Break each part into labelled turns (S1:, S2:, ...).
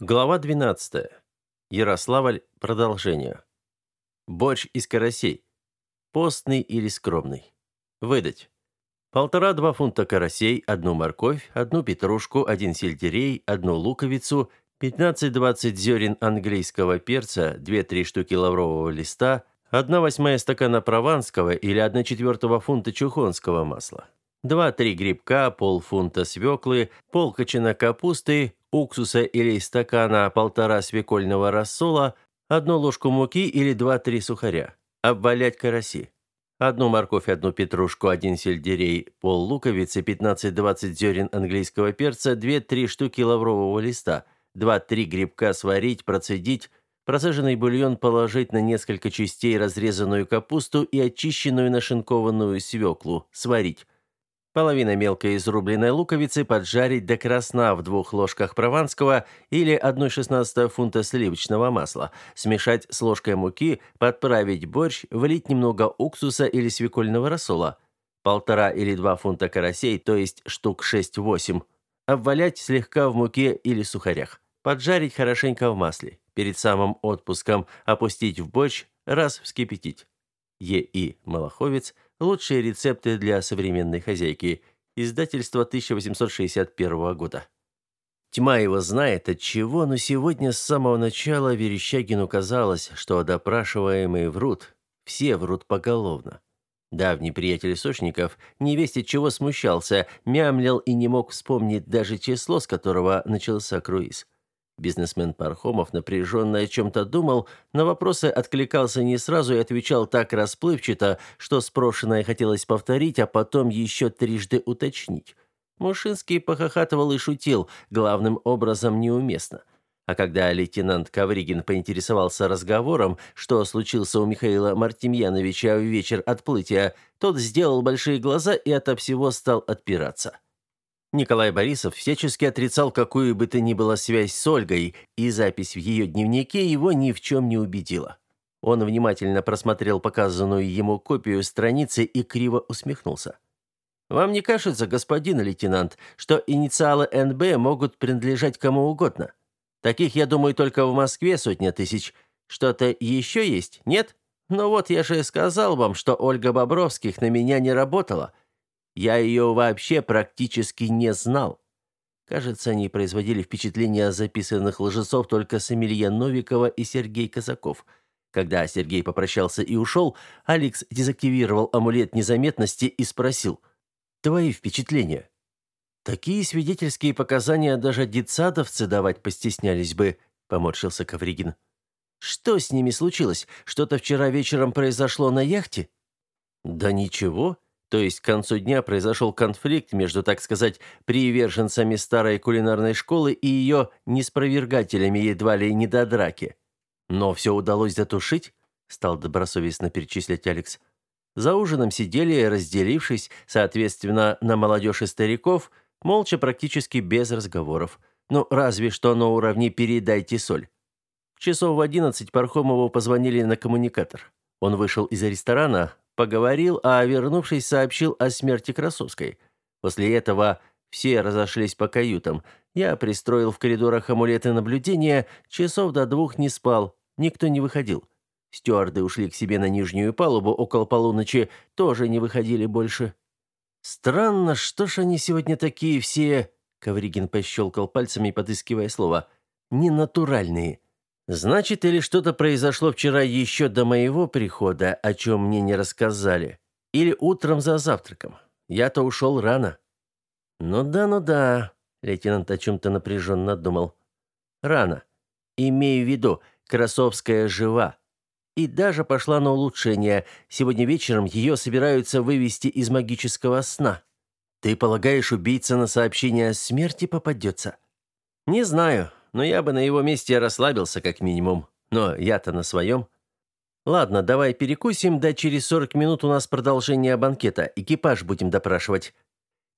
S1: Глава 12. Ярославль. Продолжение. Борщ из карасей. Постный или скромный. Выдать. Полтора-два фунта карасей, одну морковь, одну петрушку, один сельдерей, одну луковицу, 15-20 зерен английского перца, 2-3 штуки лаврового листа, 1 восьмая стакана прованского или 1 четвертого фунта чухонского масла. 2-3 грибка, полфунта свеклы, полкочана капусты, уксуса или стакана полтора свекольного рассола, одну ложку муки или два-три сухаря. Обвалять караси. Одну морковь, одну петрушку, один сельдерей, пол луковицы, 15-20 зерен английского перца, 2-3 штуки лаврового листа, 2-3 грибка сварить, процедить, процеженный бульон положить на несколько частей разрезанную капусту и очищенную нашинкованную свеклу, сварить. Половина мелко изрубленной луковицы поджарить до красна в двух ложках прованского или 1,16 фунта сливочного масла. Смешать с ложкой муки, подправить борщ, влить немного уксуса или свекольного рассола. Полтора или два фунта карасей, то есть штук 6-8. Обвалять слегка в муке или сухарях. Поджарить хорошенько в масле. Перед самым отпуском опустить в борщ, раз вскипятить. Е.И. Малаховец – Лучшие рецепты для современной хозяйки. Издательство 1861 года. Тьма его знает от чего, но сегодня с самого начала Верещагину казалось, что допрашиваемые врут, все врут поголовно. Давний приятель Сошников, невесть от чего смущался, мямлил и не мог вспомнить даже число, с которого начался круиз. Бизнесмен Пархомов напряженно о чем-то думал, на вопросы откликался не сразу и отвечал так расплывчато, что спрошенное хотелось повторить, а потом еще трижды уточнить. Мушинский похохатывал и шутил, главным образом неуместно. А когда лейтенант Ковригин поинтересовался разговором, что случился у Михаила Мартемьяновича в вечер отплытия, тот сделал большие глаза и ото всего стал отпираться. Николай Борисов всячески отрицал какую бы то ни было связь с Ольгой, и запись в ее дневнике его ни в чем не убедила. Он внимательно просмотрел показанную ему копию страницы и криво усмехнулся. «Вам не кажется, господин лейтенант, что инициалы НБ могут принадлежать кому угодно? Таких, я думаю, только в Москве сотня тысяч. Что-то еще есть, нет? Ну вот я же сказал вам, что Ольга Бобровских на меня не работала». Я ее вообще практически не знал. Кажется, они производили впечатление записанных лжецов только Самилья Новикова и Сергей Казаков. Когда Сергей попрощался и ушел, Алекс дезактивировал амулет незаметности и спросил. «Твои впечатления?» «Такие свидетельские показания даже детсадовцы давать постеснялись бы», — поморщился Ковригин. «Что с ними случилось? Что-то вчера вечером произошло на яхте?» «Да ничего», то есть к концу дня произошел конфликт между, так сказать, приверженцами старой кулинарной школы и ее неспровергателями едва ли не до драки. Но все удалось затушить, стал добросовестно перечислять Алекс. За ужином сидели, разделившись, соответственно, на молодежь и стариков, молча практически без разговоров. Ну, разве что на уровне «передайте соль». Часов в одиннадцать Пархомову позвонили на коммуникатор. Он вышел из ресторана, Поговорил, а вернувшись, сообщил о смерти Красовской. После этого все разошлись по каютам. Я пристроил в коридорах амулеты наблюдения, часов до двух не спал, никто не выходил. Стюарды ушли к себе на нижнюю палубу около полуночи, тоже не выходили больше. «Странно, что ж они сегодня такие все...» Ковригин пощелкал пальцами, подыскивая слово. «Ненатуральные. Значит, или что-то произошло вчера еще до моего прихода, о чем мне не рассказали, или утром за завтраком. Я-то ушел рано. Ну да, ну да, лейтенант о чем-то напряженно думал. Рано. Имею в виду, Красовская жива. И даже пошла на улучшение. Сегодня вечером ее собираются вывести из магического сна. Ты полагаешь, убийца на сообщение о смерти попадется? Не знаю, но я бы на его месте расслабился как минимум. Но я-то на своем. Ладно, давай перекусим, да через 40 минут у нас продолжение банкета. Экипаж будем допрашивать.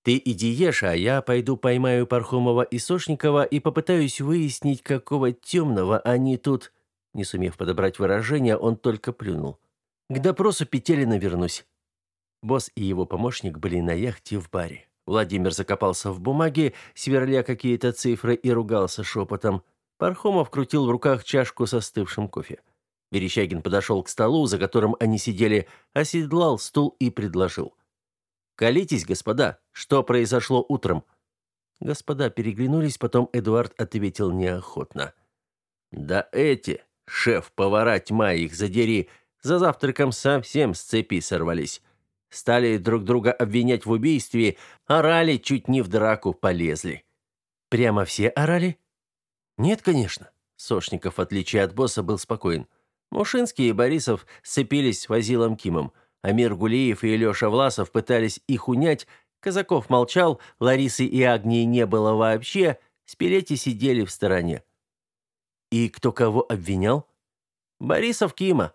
S1: Ты иди ешь, а я пойду поймаю Пархомова и Сошникова и попытаюсь выяснить, какого темного они тут...» Не сумев подобрать выражение, он только плюнул. «К допросу Петелина вернусь». Босс и его помощник были на яхте в баре. Владимир закопался в бумаге, сверля какие-то цифры и ругался шепотом. Пархомов крутил в руках чашку со остывшим кофе. Верещагин подошел к столу, за которым они сидели, оседлал стул и предложил. «Колитесь, господа, что произошло утром?» Господа переглянулись, потом Эдуард ответил неохотно. «Да эти, шеф-повара, тьма их задери, за завтраком совсем с цепи сорвались. Стали друг друга обвинять в убийстве, орали, чуть не в драку полезли». «Прямо все орали?» «Нет, конечно». Сошников, в отличие от босса, был спокоен. Мушинский и Борисов сцепились с Вазилом Кимом. Амир Гулиев и Леша Власов пытались их унять. Казаков молчал, Ларисы и Агнии не было вообще. Спилети сидели в стороне. И кто кого обвинял? Борисов Кима.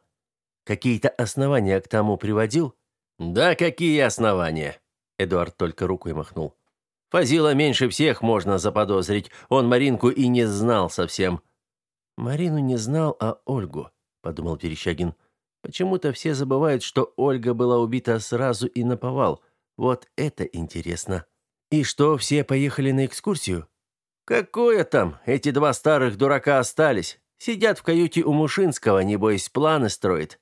S1: Какие-то основания к тому приводил? Да какие основания? Эдуард только рукой махнул. Фазила меньше всех можно заподозрить. Он Маринку и не знал совсем. Марину не знал, а Ольгу подумал Верещагин. Почему-то все забывают, что Ольга была убита сразу и наповал. Вот это интересно. И что, все поехали на экскурсию? Какое там? Эти два старых дурака остались. Сидят в каюте у Мушинского, небось, планы строят.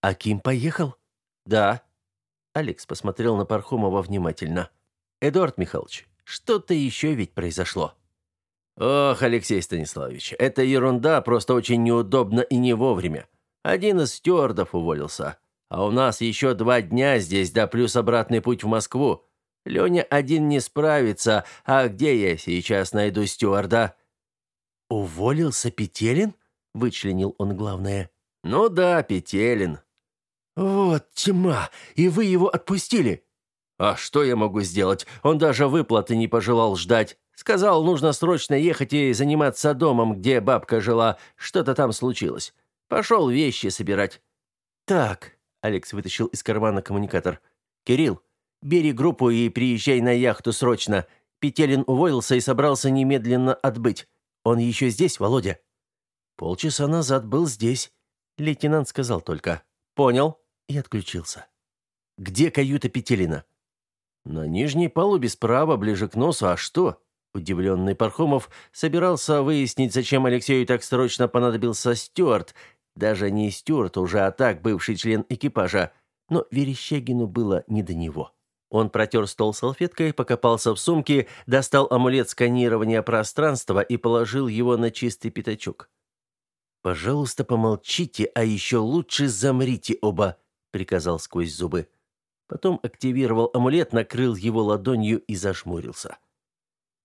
S1: А Ким поехал? Да. Алекс посмотрел на Пархомова внимательно. Эдуард Михайлович, что-то еще ведь произошло. Ох, Алексей Станиславович, это ерунда, просто очень неудобно и не вовремя. Один из стюардов уволился. А у нас еще два дня здесь, да плюс обратный путь в Москву. Леня один не справится, а где я сейчас найду стюарда?» «Уволился Петелин?» — вычленил он главное. «Ну да, Петелин». «Вот тьма! И вы его отпустили?» «А что я могу сделать? Он даже выплаты не пожелал ждать. Сказал, нужно срочно ехать и заниматься домом, где бабка жила. Что-то там случилось. Пошел вещи собирать. Так, Алекс вытащил из кармана коммуникатор. Кирилл, бери группу и приезжай на яхту срочно. Петелин уволился и собрался немедленно отбыть. Он еще здесь, Володя? Полчаса назад был здесь. Лейтенант сказал только. Понял. И отключился. Где каюта Петелина? На нижней палубе справа, ближе к носу. А что? Удивленный Пархомов собирался выяснить, зачем Алексею так срочно понадобился Стюарт. Даже не Стюарт уже, а так бывший член экипажа. Но Верещагину было не до него. Он протер стол салфеткой, покопался в сумке, достал амулет сканирования пространства и положил его на чистый пятачок. «Пожалуйста, помолчите, а еще лучше замрите оба», — приказал сквозь зубы. Потом активировал амулет, накрыл его ладонью и зажмурился.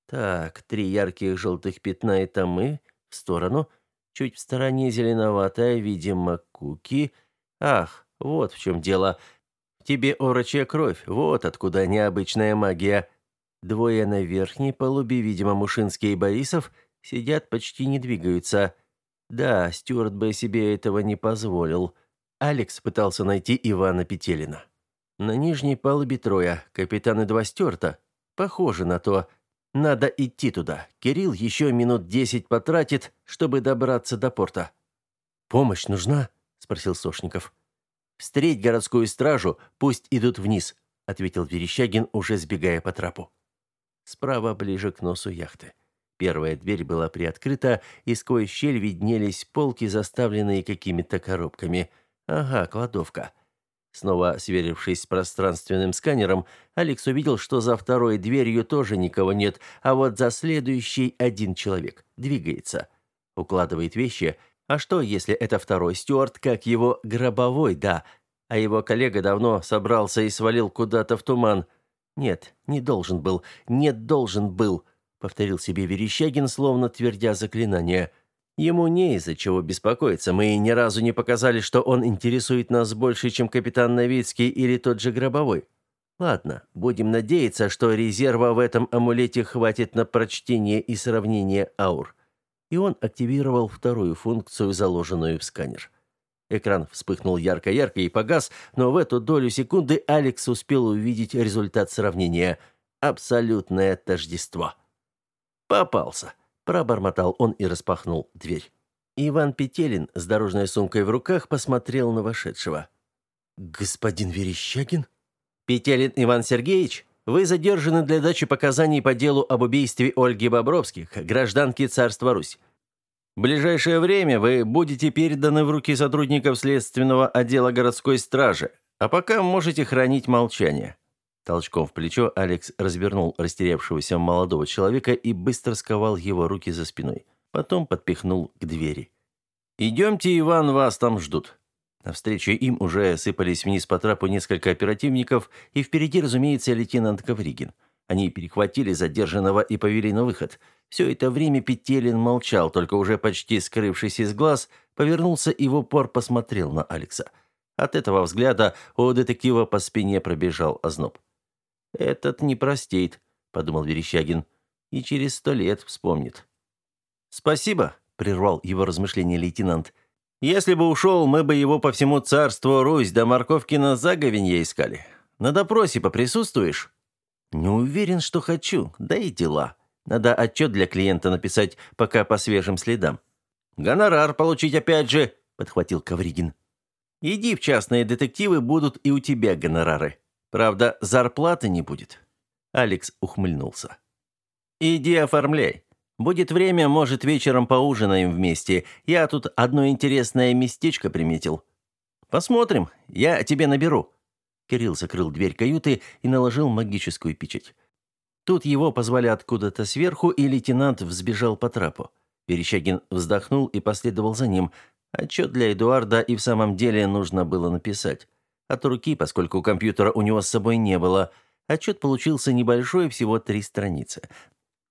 S1: Так, три ярких желтых пятна – это мы. В сторону. Чуть в стороне зеленоватая, видимо, куки. Ах, вот в чем дело. тебе орочья кровь, вот откуда необычная магия. Двое на верхней палубе, видимо, Мушинский и Борисов, сидят, почти не двигаются. Да, Стюарт бы себе этого не позволил. Алекс пытался найти Ивана Петелина. На нижней палубе трое, капитан и два Стюарта. Похоже на то, надо идти туда. Кирилл еще минут десять потратит, чтобы добраться до порта. Помощь нужна? спросил Сошников. Встреть городскую стражу, пусть идут вниз, ответил Верещагин, уже сбегая по трапу. Справа, ближе к носу яхты. Первая дверь была приоткрыта, и сквозь щель виднелись полки, заставленные какими-то коробками. Ага, кладовка. Снова сверившись с пространственным сканером, Алекс увидел, что за второй дверью тоже никого нет, а вот за следующей один человек. Двигается. Укладывает вещи. А что, если это второй стюарт, как его гробовой, да, а его коллега давно собрался и свалил куда-то в туман? Нет, не должен был, не должен был, повторил себе Верещагин, словно твердя заклинание – Ему не из-за чего беспокоиться. Мы ни разу не показали, что он интересует нас больше, чем капитан Новицкий или тот же Гробовой. Ладно, будем надеяться, что резерва в этом амулете хватит на прочтение и сравнение аур. И он активировал вторую функцию, заложенную в сканер. Экран вспыхнул ярко-ярко и погас, но в эту долю секунды Алекс успел увидеть результат сравнения. Абсолютное тождество. Попался пробормотал он и распахнул дверь. Иван Петелин с дорожной сумкой в руках посмотрел на вошедшего. Господин Верещагин? Петелин Иван Сергеевич, вы задержаны для дачи показаний по делу об убийстве Ольги Бобровских, гражданки царства Русь. В ближайшее время вы будете переданы в руки сотрудников следственного отдела городской стражи, а пока можете хранить молчание». Толчком в плечо Алекс развернул растерявшегося молодого человека и быстро сковал его руки за спиной. Потом подпихнул к двери. «Идемте, Иван, вас там ждут». Навстречу им уже сыпались вниз по трапу несколько оперативников, и впереди, разумеется, лейтенант Ковригин. Они перехватили задержанного и повели на выход. Все это время Петелин молчал, только уже почти скрывшись из глаз, повернулся и в упор посмотрел на Алекса. От этого взгляда у детектива по спине пробежал озноб. «Этот не простит», — подумал Верещагин, — «и через сто лет вспомнит». «Спасибо», — прервал его размышления лейтенант. «Если бы ушел, мы бы его по всему царству Русь до морковки на заговенье искали. На допросе поприсутствуешь?» «Не уверен, что хочу, да и дела. Надо отчет для клиента написать, пока по свежим следам». «Гонорар получить опять же», — подхватил Ковригин. «Иди в частные детективы, будут и у тебя гонорары. Правда, зарплаты не будет». Алекс ухмыльнулся. «Иди оформляй. Будет время, может, вечером поужинаем вместе. Я тут одно интересное местечко приметил. Посмотрим, я тебе наберу». Кирилл закрыл дверь каюты и наложил магическую печать. Тут его позвали откуда-то сверху, и лейтенант взбежал по трапу. Верещагин вздохнул и последовал за ним. Отчет для Эдуарда и в самом деле нужно было написать. От руки, поскольку компьютера у него с собой не было. Отчет получился небольшой, всего три страницы.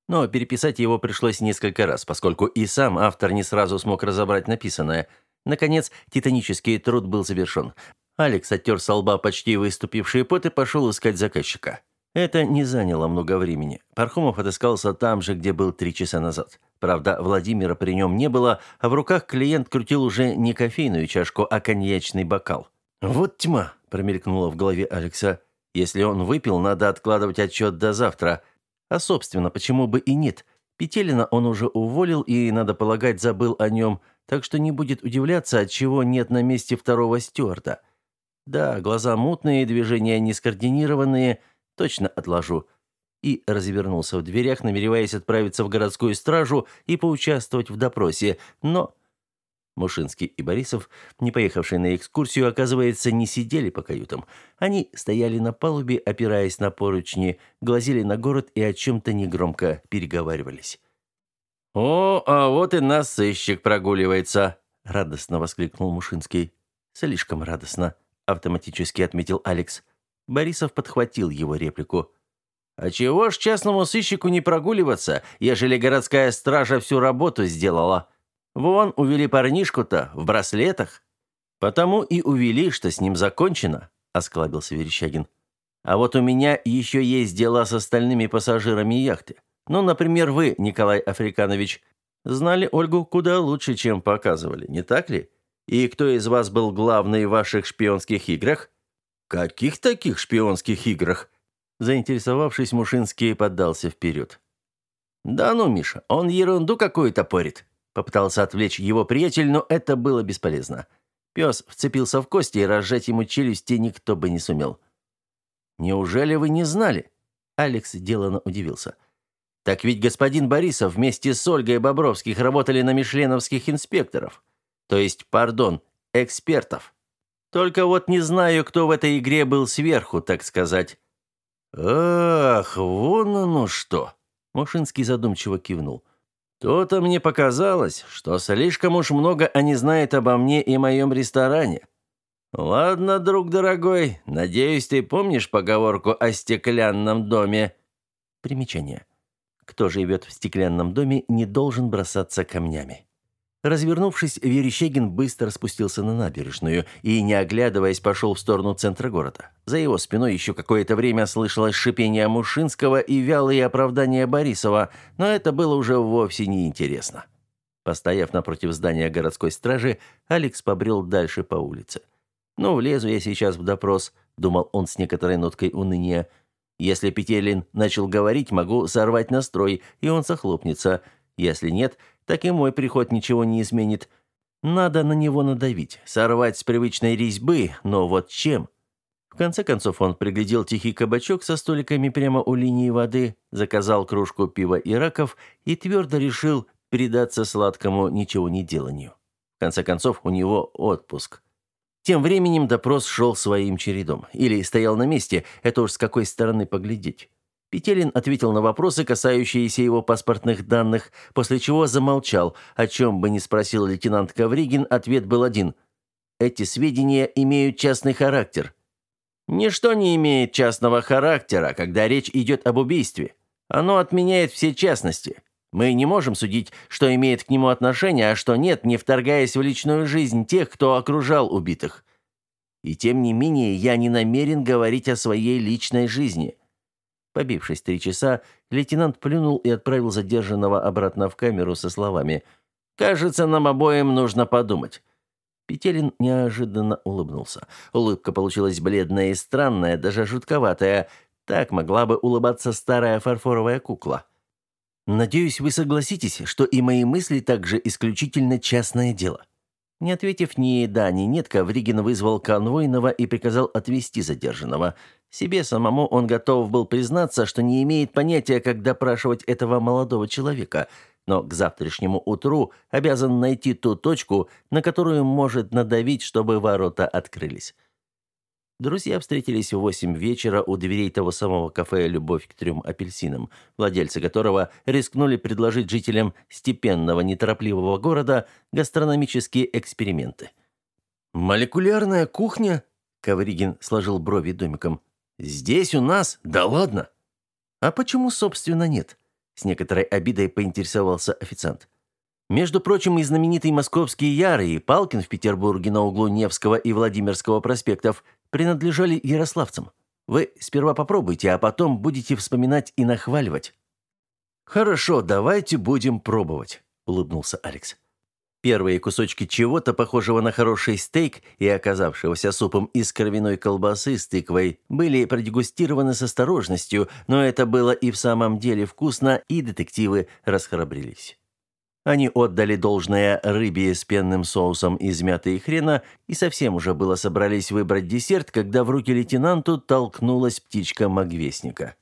S1: Но переписать его пришлось несколько раз, поскольку и сам автор не сразу смог разобрать написанное. Наконец, титанический труд был завершен. Алекс оттер со лба почти выступивший пот и пошел искать заказчика. Это не заняло много времени. Пархомов отыскался там же, где был три часа назад. Правда, Владимира при нем не было, а в руках клиент крутил уже не кофейную чашку, а коньячный бокал. «Вот тьма!» – промелькнула в голове Алекса. «Если он выпил, надо откладывать отчет до завтра. А, собственно, почему бы и нет? Петелина он уже уволил и, надо полагать, забыл о нем, так что не будет удивляться, от чего нет на месте второго стюарда. Да, глаза мутные, движения нескоординированные – Точно отложу. И развернулся в дверях, намереваясь отправиться в городскую стражу и поучаствовать в допросе. Но Мушинский и Борисов, не поехавшие на экскурсию, оказывается, не сидели по каютам. Они стояли на палубе, опираясь на поручни, глазели на город и о чем-то негромко переговаривались. «О, а вот и нас сыщик прогуливается!» — радостно воскликнул Мушинский. «Слишком радостно», — автоматически отметил Алекс. Борисов подхватил его реплику. «А чего ж частному сыщику не прогуливаться, ежели городская стража всю работу сделала? Вон, увели парнишку-то в браслетах». «Потому и увели, что с ним закончено», — осклабился Верещагин. «А вот у меня еще есть дела с остальными пассажирами яхты. Ну, например, вы, Николай Африканович, знали Ольгу куда лучше, чем показывали, не так ли? И кто из вас был главный в ваших шпионских играх?» «Каких таких шпионских играх?» Заинтересовавшись, Мушинский поддался вперед. «Да ну, Миша, он ерунду какую-то порит», — попытался отвлечь его приятель, но это было бесполезно. Пес вцепился в кости, и разжать ему челюсти никто бы не сумел. «Неужели вы не знали?» Алекс делано удивился. «Так ведь господин Борисов вместе с Ольгой Бобровских работали на мишленовских инспекторов. То есть, пардон, экспертов». Только вот не знаю, кто в этой игре был сверху, так сказать». «Ах, вон оно что!» Мушинский задумчиво кивнул. «То-то мне показалось, что слишком уж много они знают обо мне и моем ресторане. Ладно, друг дорогой, надеюсь, ты помнишь поговорку о стеклянном доме?» Примечание. Кто живет в стеклянном доме, не должен бросаться камнями. Развернувшись, Верещагин быстро спустился на набережную и, не оглядываясь, пошел в сторону центра города. За его спиной еще какое-то время слышалось шипение Мушинского и вялые оправдания Борисова, но это было уже вовсе не интересно. Постояв напротив здания городской стражи, Алекс побрел дальше по улице. «Ну, влезу я сейчас в допрос», — думал он с некоторой ноткой уныния. «Если Петелин начал говорить, могу сорвать настрой, и он захлопнется. Если нет, так и мой приход ничего не изменит. Надо на него надавить, сорвать с привычной резьбы, но вот чем? В конце концов он приглядел тихий кабачок со столиками прямо у линии воды, заказал кружку пива и раков и твердо решил предаться сладкому ничего не деланию. В конце концов, у него отпуск. Тем временем допрос шел своим чередом. Или стоял на месте, это уж с какой стороны поглядеть. Петелин ответил на вопросы, касающиеся его паспортных данных, после чего замолчал. О чем бы ни спросил лейтенант Ковригин, ответ был один. «Эти сведения имеют частный характер». «Ничто не имеет частного характера, когда речь идет об убийстве. Оно отменяет все частности. Мы не можем судить, что имеет к нему отношение, а что нет, не вторгаясь в личную жизнь тех, кто окружал убитых. И тем не менее, я не намерен говорить о своей личной жизни». Побившись три часа, лейтенант плюнул и отправил задержанного обратно в камеру со словами «Кажется, нам обоим нужно подумать». Петелин неожиданно улыбнулся. Улыбка получилась бледная и странная, даже жутковатая. Так могла бы улыбаться старая фарфоровая кукла. «Надеюсь, вы согласитесь, что и мои мысли также исключительно частное дело». Не ответив ни да, ни нет, Ковригин вызвал конвойного и приказал отвезти задержанного. Себе самому он готов был признаться, что не имеет понятия, как допрашивать этого молодого человека, но к завтрашнему утру обязан найти ту точку, на которую может надавить, чтобы ворота открылись. Друзья встретились в восемь вечера у дверей того самого кафе «Любовь к трем апельсинам», владельцы которого рискнули предложить жителям степенного неторопливого города гастрономические эксперименты. «Молекулярная кухня?» — Ковригин сложил брови домиком. «Здесь у нас? Да ладно!» «А почему, собственно, нет?» — с некоторой обидой поинтересовался официант. Между прочим, и знаменитый московский Яр, и Палкин в Петербурге на углу Невского и Владимирского проспектов принадлежали ярославцам. Вы сперва попробуйте, а потом будете вспоминать и нахваливать». «Хорошо, давайте будем пробовать», — улыбнулся Алекс. Первые кусочки чего-то, похожего на хороший стейк и оказавшегося супом из кровяной колбасы с тыквой, были продегустированы с осторожностью, но это было и в самом деле вкусно, и детективы расхрабрились. Они отдали должное рыбе с пенным соусом из мяты и хрена и совсем уже было собрались выбрать десерт, когда в руки лейтенанту толкнулась птичка Магвестника.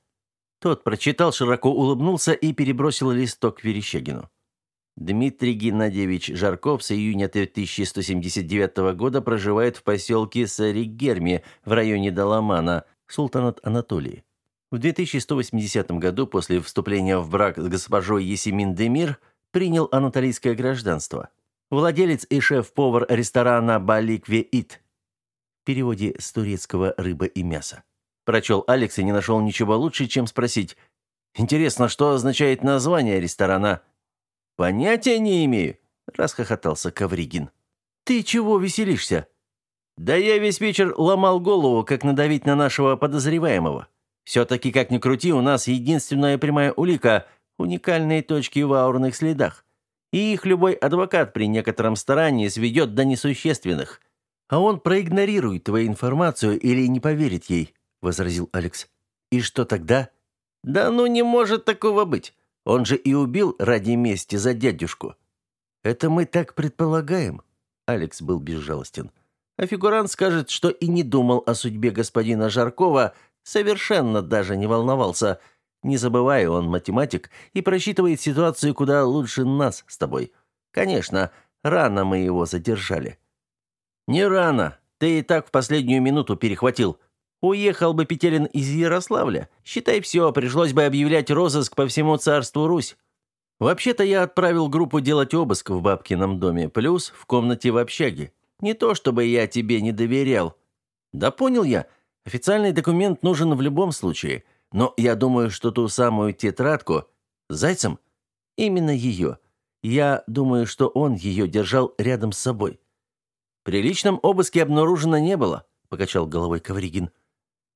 S1: Тот прочитал, широко улыбнулся и перебросил листок Верещагину. Дмитрий Геннадьевич Жарков с июня 1179 года проживает в поселке Саригерми в районе Даламана, султанат Анатолии. В 2180 году, после вступления в брак с госпожой Есемин Демир, принял анатолийское гражданство. Владелец и шеф-повар ресторана «Баликве Ит». В переводе с турецкого «рыба и мясо». Прочел Алекс и не нашел ничего лучше, чем спросить. «Интересно, что означает название ресторана?» «Понятия не имею», — расхохотался Ковригин. «Ты чего веселишься?» «Да я весь вечер ломал голову, как надавить на нашего подозреваемого. Все-таки, как ни крути, у нас единственная прямая улика — уникальные точки в аурных следах. И их любой адвокат при некотором старании сведет до несущественных. А он проигнорирует твою информацию или не поверит ей, возразил Алекс. И что тогда? Да ну не может такого быть. Он же и убил ради мести за дядюшку. Это мы так предполагаем. Алекс был безжалостен. А фигурант скажет, что и не думал о судьбе господина Жаркова, совершенно даже не волновался – не забывай, он математик и просчитывает ситуацию куда лучше нас с тобой. Конечно, рано мы его задержали». «Не рано. Ты и так в последнюю минуту перехватил. Уехал бы Петелин из Ярославля. Считай, все, пришлось бы объявлять розыск по всему царству Русь. Вообще-то я отправил группу делать обыск в бабкином доме, плюс в комнате в общаге. Не то чтобы я тебе не доверял. Да понял я. Официальный документ нужен в любом случае. Но я думаю, что ту самую тетрадку... Зайцем? Именно ее. Я думаю, что он ее держал рядом с собой. При личном обыске обнаружено не было, покачал головой Ковригин.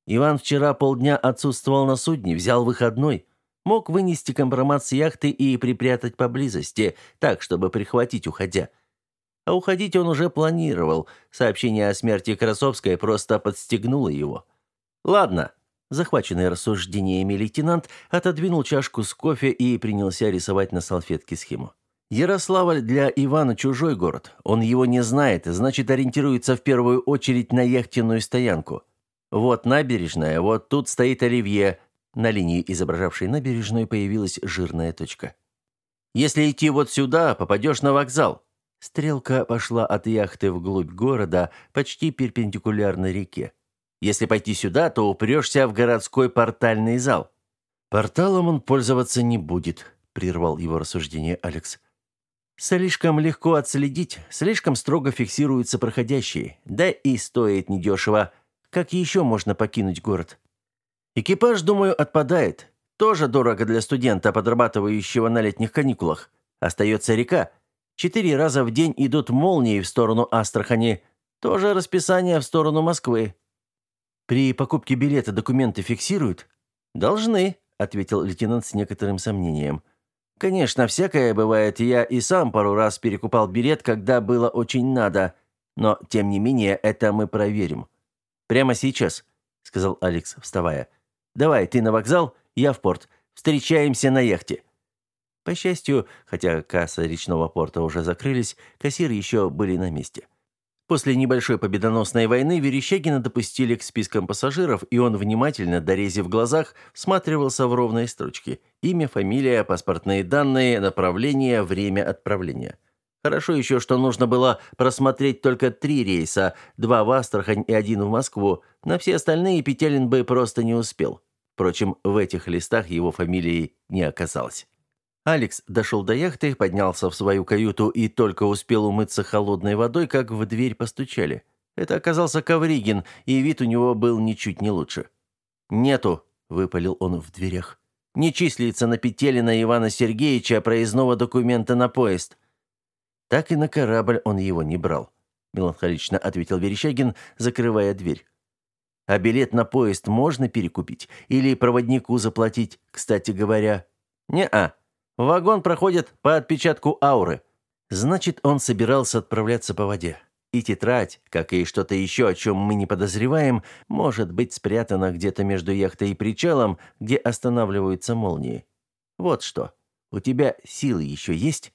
S1: Иван вчера полдня отсутствовал на судне, взял выходной. Мог вынести компромат с яхты и припрятать поблизости, так, чтобы прихватить, уходя. А уходить он уже планировал. Сообщение о смерти Красовской просто подстегнуло его. Ладно, Захваченный рассуждениями лейтенант отодвинул чашку с кофе и принялся рисовать на салфетке схему. Ярославль для Ивана чужой город. Он его не знает, значит, ориентируется в первую очередь на яхтенную стоянку. Вот набережная, вот тут стоит Оливье. На линии, изображавшей набережную, появилась жирная точка. Если идти вот сюда, попадешь на вокзал». Стрелка пошла от яхты вглубь города, почти перпендикулярно реке. Если пойти сюда, то упрешься в городской портальный зал. Порталом он пользоваться не будет, прервал его рассуждение Алекс. Слишком легко отследить, слишком строго фиксируются проходящие, да и стоит недешево. Как еще можно покинуть город? Экипаж, думаю, отпадает. Тоже дорого для студента, подрабатывающего на летних каникулах. Остается река. Четыре раза в день идут молнии в сторону Астрахани. Тоже расписание в сторону Москвы. При покупке билета документы фиксируют? Должны, ответил лейтенант с некоторым сомнением. Конечно, всякое бывает. Я и сам пару раз перекупал билет, когда было очень надо. Но, тем не менее, это мы проверим. Прямо сейчас, сказал Алекс, вставая. Давай, ты на вокзал, я в порт. Встречаемся на яхте. По счастью, хотя касса речного порта уже закрылись, кассиры еще были на месте. После небольшой победоносной войны Верещагина допустили к спискам пассажиров, и он внимательно, дорезив глазах, всматривался в ровные строчки. Имя, фамилия, паспортные данные, направление, время отправления. Хорошо еще, что нужно было просмотреть только три рейса, два в Астрахань и один в Москву. На все остальные Петелин бы просто не успел. Впрочем, в этих листах его фамилии не оказалось. Алекс дошел до яхты, поднялся в свою каюту и только успел умыться холодной водой, как в дверь постучали. Это оказался Ковригин, и вид у него был ничуть не лучше. «Нету», — выпалил он в дверях. «Не числится на Петелина Ивана Сергеевича проездного документа на поезд». Так и на корабль он его не брал, меланхолично ответил Верещагин, закрывая дверь. А билет на поезд можно перекупить или проводнику заплатить, кстати говоря? Не-а. Вагон проходит по отпечатку ауры. Значит, он собирался отправляться по воде. И тетрадь, как и что-то еще, о чем мы не подозреваем, может быть спрятана где-то между яхтой и причалом, где останавливаются молнии. Вот что. У тебя силы еще есть?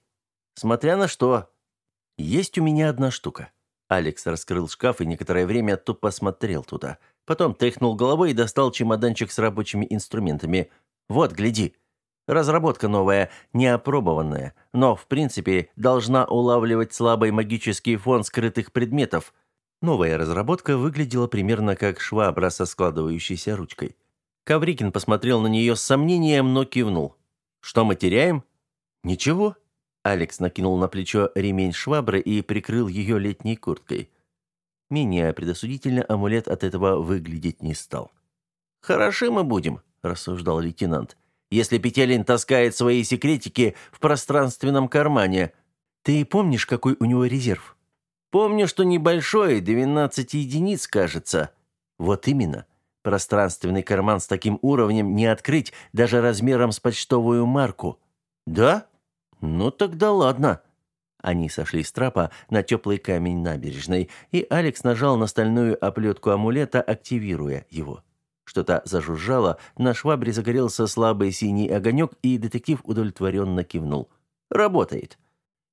S1: Смотря на что. Есть у меня одна штука. Алекс раскрыл шкаф и некоторое время тупо смотрел туда. Потом тряхнул головой и достал чемоданчик с рабочими инструментами. «Вот, гляди. Разработка новая, неопробованная, но, в принципе, должна улавливать слабый магический фон скрытых предметов». Новая разработка выглядела примерно как швабра со складывающейся ручкой. Коврикин посмотрел на нее с сомнением, но кивнул. «Что мы теряем?» «Ничего». Алекс накинул на плечо ремень швабры и прикрыл ее летней курткой. Менее предосудительно амулет от этого выглядеть не стал. «Хороши мы будем», – рассуждал лейтенант. «Если Петелин таскает свои секретики в пространственном кармане. Ты помнишь, какой у него резерв?» «Помню, что небольшой, 12 единиц, кажется». «Вот именно. Пространственный карман с таким уровнем не открыть даже размером с почтовую марку». «Да? Ну тогда ладно». Они сошли с трапа на теплый камень набережной, и Алекс нажал на стальную оплетку амулета, активируя его. Что-то зажужжало, на швабре загорелся слабый синий огонек, и детектив удовлетворенно кивнул. «Работает».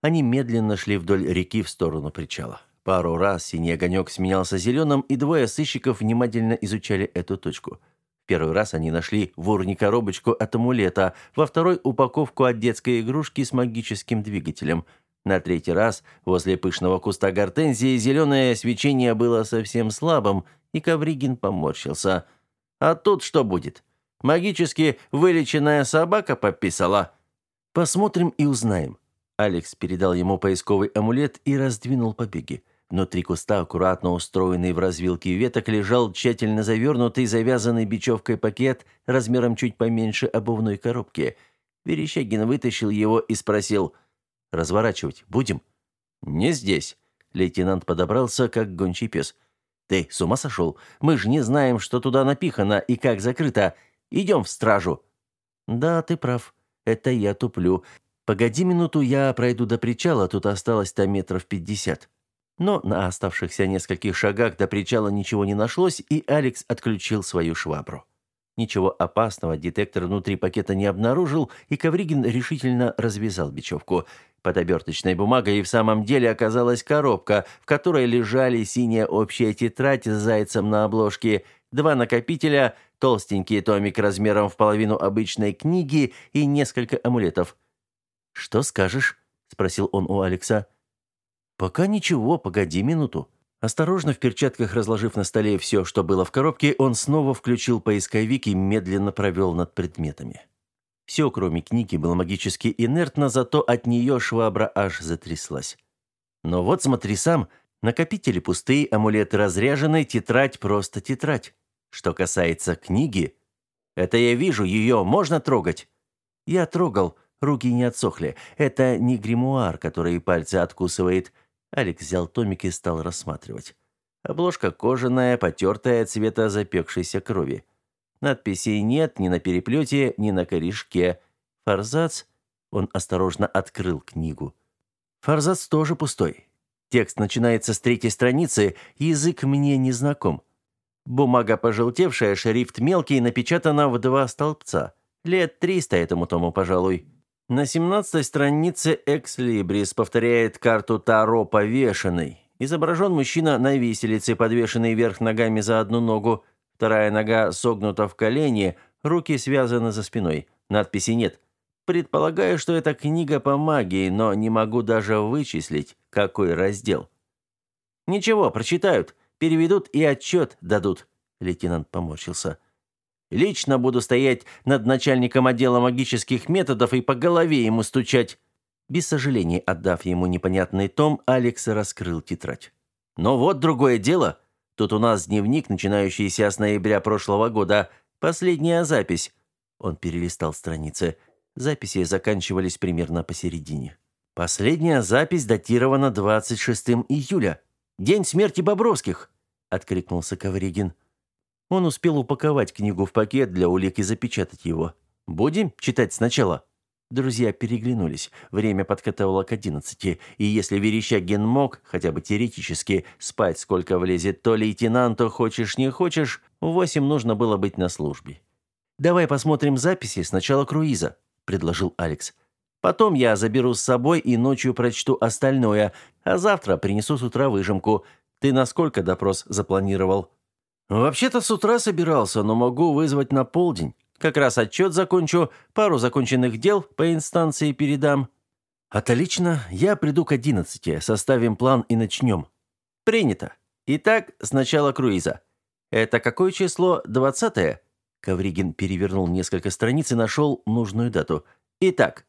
S1: Они медленно шли вдоль реки в сторону причала. Пару раз синий огонек сменялся зеленым, и двое сыщиков внимательно изучали эту точку. В первый раз они нашли в урне коробочку от амулета, во второй – упаковку от детской игрушки с магическим двигателем – на третий раз возле пышного куста гортензии зеленое свечение было совсем слабым, и Ковригин поморщился. «А тут что будет? Магически вылеченная собака пописала?» «Посмотрим и узнаем». Алекс передал ему поисковый амулет и раздвинул побеги. Внутри куста, аккуратно устроенный в развилке веток, лежал тщательно завернутый, завязанный бечевкой пакет размером чуть поменьше обувной коробки. Верещагин вытащил его и спросил – Разворачивать будем?» «Не здесь». Лейтенант подобрался, как гончий пес. «Ты с ума сошел? Мы же не знаем, что туда напихано и как закрыто. Идем в стражу». «Да, ты прав. Это я туплю. Погоди минуту, я пройду до причала, тут осталось-то метров пятьдесят». Но на оставшихся нескольких шагах до причала ничего не нашлось, и Алекс отключил свою швабру. Ничего опасного детектор внутри пакета не обнаружил, и Ковригин решительно развязал бечевку. Под оберточной бумагой и в самом деле оказалась коробка, в которой лежали синяя общая тетрадь с зайцем на обложке, два накопителя, толстенький томик размером в половину обычной книги и несколько амулетов.
S2: «Что скажешь?» – спросил он у Алекса. «Пока ничего, погоди минуту». Осторожно в перчатках разложив на столе все, что было в коробке, он снова включил поисковик и медленно провел над предметами. Все, кроме книги, было магически инертно, зато от нее швабра аж затряслась. Но вот смотри сам, накопители пустые, амулеты разряжены, тетрадь просто тетрадь. Что касается книги, это я вижу, ее можно трогать. Я трогал, руки не отсохли. Это не гримуар, который пальцы откусывает. Алекс взял томик и стал рассматривать. Обложка кожаная, потертая, цвета запекшейся крови. Надписей нет ни на переплете, ни на корешке. Форзац... Он осторожно открыл книгу. Форзац тоже пустой. Текст начинается с третьей страницы, язык мне не знаком. Бумага пожелтевшая, шрифт мелкий, напечатана в два столбца. Лет триста этому тому, пожалуй. На семнадцатой странице «Экслибрис» повторяет карту Таро повешенный. Изображен мужчина на виселице, подвешенный вверх ногами за одну ногу, вторая нога согнута в колени, руки связаны за спиной. Надписи нет. Предполагаю, что это книга по магии, но не могу даже вычислить, какой раздел. Ничего, прочитают. Переведут и отчет дадут. Лейтенант поморщился. Лично буду стоять над начальником отдела магических методов и по голове ему стучать. Без сожаления, отдав ему непонятный том, Алекс раскрыл тетрадь. Но вот другое дело. Тут у нас дневник, начинающийся с ноября прошлого года. Последняя запись. Он перелистал страницы. Записи заканчивались примерно посередине. Последняя запись датирована 26 июля. День смерти Бобровских, откликнулся Ковригин. Он успел упаковать книгу в пакет для улик и запечатать его. Будем читать сначала. Друзья переглянулись. Время подкатывало к одиннадцати, и если Верещагин мог, хотя бы теоретически, спать сколько влезет, то лейтенанту, хочешь не хочешь, в восемь нужно было быть на службе. «Давай посмотрим записи сначала круиза», — предложил Алекс. Потом я заберу с собой и ночью прочту остальное, а завтра принесу с утра выжимку. Ты на сколько допрос запланировал? Вообще-то с утра собирался, но могу вызвать на полдень. Как раз отчет закончу, пару законченных дел по инстанции передам. Отлично, я приду к одиннадцати, составим план и начнем. Принято. Итак, сначала круиза. Это какое число? Двадцатое? Ковригин перевернул несколько страниц и нашел нужную дату. Итак,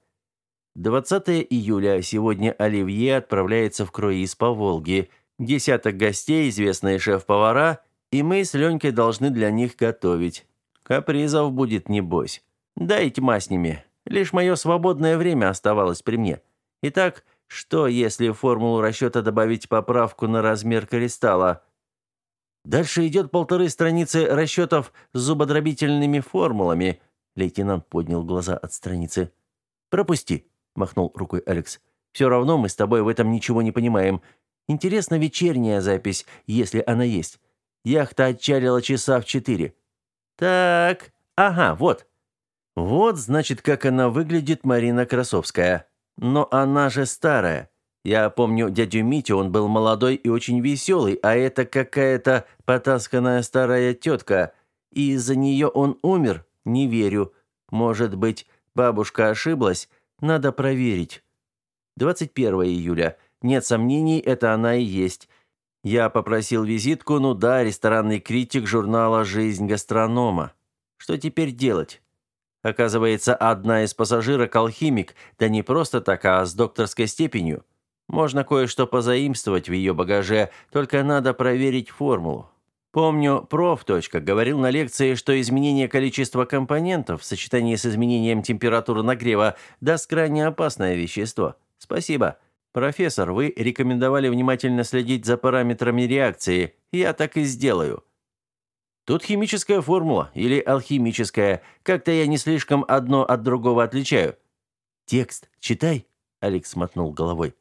S2: 20 июля. Сегодня Оливье отправляется в круиз по Волге. Десяток гостей, известные шеф-повара, и мы с Ленькой должны для них готовить. Капризов будет, небось. Да и тьма с ними. Лишь мое свободное время оставалось при мне. Итак, что, если в формулу расчета добавить поправку на размер кристалла? Дальше идет полторы страницы расчетов с зубодробительными формулами. Лейтенант поднял глаза от страницы. «Пропусти», махнул рукой Алекс. Все равно мы с тобой в этом ничего не понимаем. Интересна вечерняя запись, если она есть. Яхта отчалила часа в четыре. Так, ага, вот. Вот, значит, как она выглядит, Марина Красовская. Но она же старая. Я помню дядю Митю, он был молодой и очень веселый, а это какая-то потасканная старая тетка. И из-за нее он умер? Не верю. Может быть, бабушка ошиблась, надо проверить. 21 июля. Нет сомнений, это она и есть. Я попросил визитку, ну да, ресторанный критик журнала «Жизнь гастронома». Что теперь делать? Оказывается, одна из пассажирок алхимик, да не просто так, а с докторской степенью. Можно кое-что позаимствовать в ее багаже, только надо проверить формулу. Помню, проф. говорил на лекции, что изменение количества компонентов в сочетании с изменением температуры нагрева даст крайне опасное вещество. Спасибо. Профессор, вы рекомендовали внимательно следить за параметрами реакции. Я так и сделаю. Тут химическая формула или алхимическая. Как-то я не слишком одно от другого отличаю. Текст читай, Алекс мотнул головой.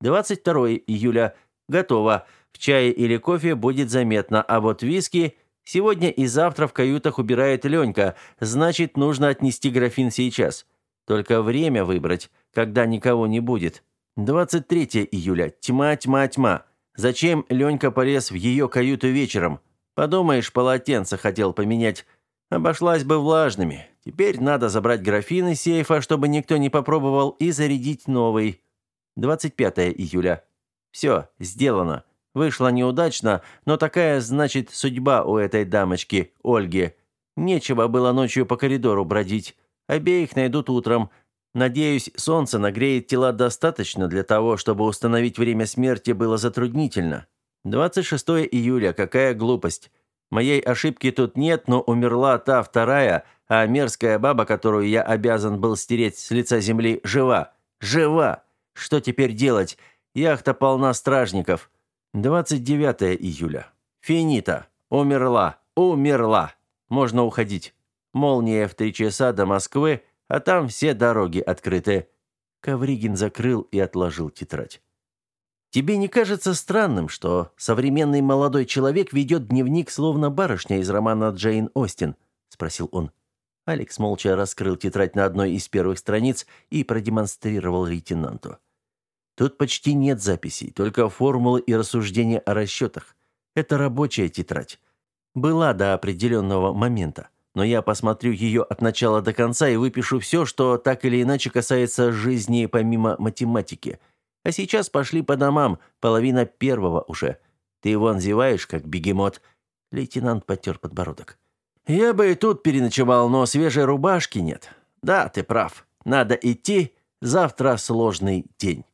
S2: 22 июля. Готово. В чае или кофе будет заметно, а вот виски сегодня и завтра в каютах убирает Ленька, значит, нужно отнести графин сейчас. Только время выбрать, когда никого не будет. 23 июля. Тьма, тьма, тьма. Зачем Ленька полез в ее каюту вечером? Подумаешь, полотенце хотел поменять. Обошлась бы влажными.
S1: Теперь надо забрать графин из сейфа, чтобы никто не попробовал, и зарядить новый. 25 июля. Все, сделано. Вышло неудачно, но такая, значит, судьба у этой дамочки, Ольги. Нечего было ночью по коридору бродить. Обеих найдут утром. Надеюсь, солнце нагреет тела достаточно для того, чтобы установить время смерти было затруднительно. 26 июля, какая глупость. Моей ошибки тут нет, но умерла та вторая, а мерзкая баба, которую я обязан был стереть с лица земли, жива. Жива! Что теперь делать? Яхта полна стражников. 29 июля. Финита. Умерла. Умерла. Можно уходить. Молния в три часа до Москвы, а там все дороги открыты. Ковригин закрыл и отложил тетрадь. Тебе не кажется странным, что современный молодой человек ведет дневник словно барышня из романа Джейн Остин, спросил он. Алекс молча раскрыл тетрадь на одной из первых страниц и продемонстрировал лейтенанту. Тут почти нет записей, только формулы и рассуждения о расчетах. Это рабочая тетрадь. Была до определенного момента, но я посмотрю ее от начала до конца и выпишу все, что так или иначе касается жизни помимо математики. А сейчас пошли по домам, половина первого уже. Ты вон зеваешь, как бегемот. Лейтенант потер подбородок. Я бы и тут переночевал, но свежей рубашки нет. Да, ты прав. Надо идти. Завтра сложный день.